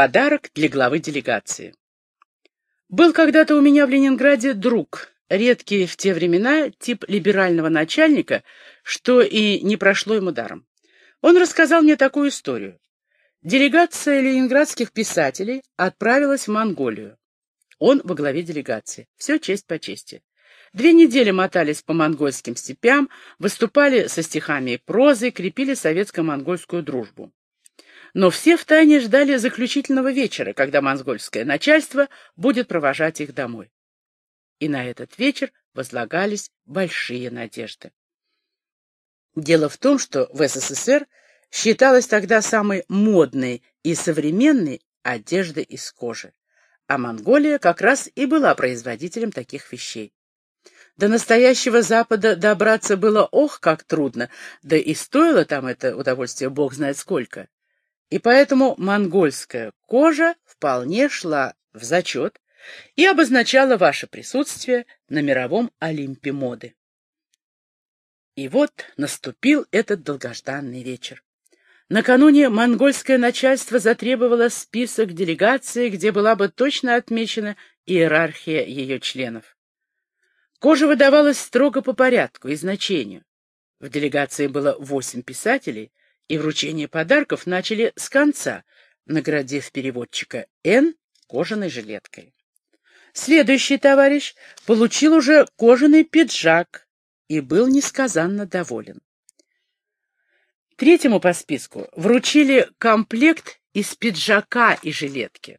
Подарок для главы делегации. Был когда-то у меня в Ленинграде друг, редкий в те времена тип либерального начальника, что и не прошло ему даром. Он рассказал мне такую историю. Делегация ленинградских писателей отправилась в Монголию. Он во главе делегации. Все честь по чести. Две недели мотались по монгольским степям, выступали со стихами и прозой, крепили советско-монгольскую дружбу. Но все втайне ждали заключительного вечера, когда монгольское начальство будет провожать их домой. И на этот вечер возлагались большие надежды. Дело в том, что в СССР считалась тогда самой модной и современной одежда из кожи, а Монголия как раз и была производителем таких вещей. До настоящего Запада добраться было ох, как трудно, да и стоило там это удовольствие бог знает сколько. И поэтому монгольская кожа вполне шла в зачет и обозначала ваше присутствие на мировом Олимпе моды. И вот наступил этот долгожданный вечер. Накануне монгольское начальство затребовало список делегации, где была бы точно отмечена иерархия ее членов. Кожа выдавалась строго по порядку и значению. В делегации было восемь писателей, и вручение подарков начали с конца, наградив переводчика Н кожаной жилеткой. Следующий товарищ получил уже кожаный пиджак и был несказанно доволен. Третьему по списку вручили комплект из пиджака и жилетки.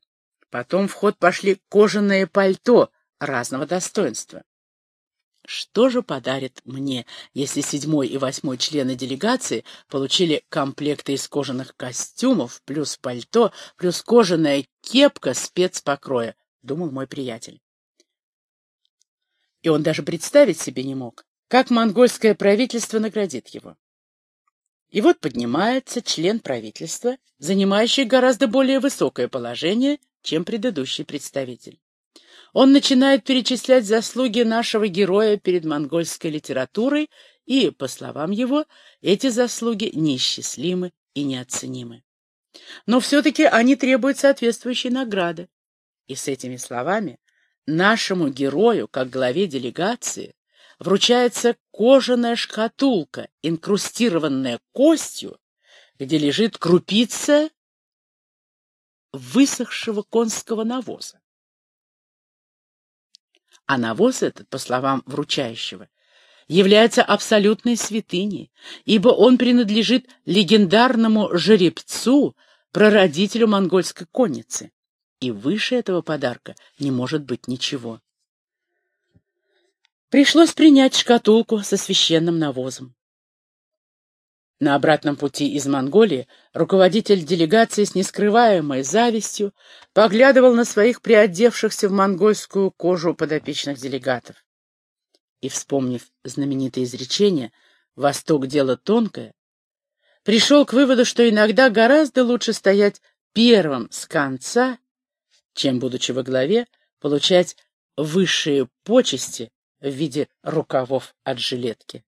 Потом в ход пошли кожаное пальто разного достоинства. Что же подарит мне, если седьмой и восьмой члены делегации получили комплекты из кожаных костюмов, плюс пальто, плюс кожаная кепка спецпокроя, — думал мой приятель. И он даже представить себе не мог, как монгольское правительство наградит его. И вот поднимается член правительства, занимающий гораздо более высокое положение, чем предыдущий представитель. Он начинает перечислять заслуги нашего героя перед монгольской литературой, и, по словам его, эти заслуги неисчислимы и неоценимы. Но все-таки они требуют соответствующей награды. И с этими словами нашему герою, как главе делегации, вручается кожаная шкатулка, инкрустированная костью, где лежит крупица высохшего конского навоза. А навоз этот, по словам вручающего, является абсолютной святыней, ибо он принадлежит легендарному жеребцу, прародителю монгольской конницы. И выше этого подарка не может быть ничего. Пришлось принять шкатулку со священным навозом. На обратном пути из Монголии руководитель делегации с нескрываемой завистью поглядывал на своих приодевшихся в монгольскую кожу подопечных делегатов. И, вспомнив знаменитое изречение «Восток — дело тонкое», пришел к выводу, что иногда гораздо лучше стоять первым с конца, чем, будучи во главе, получать высшие почести в виде рукавов от жилетки.